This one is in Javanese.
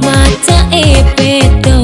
Mata eh epeto